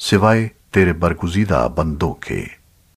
سوائے تیرے برگزیدہ بندوں کے۔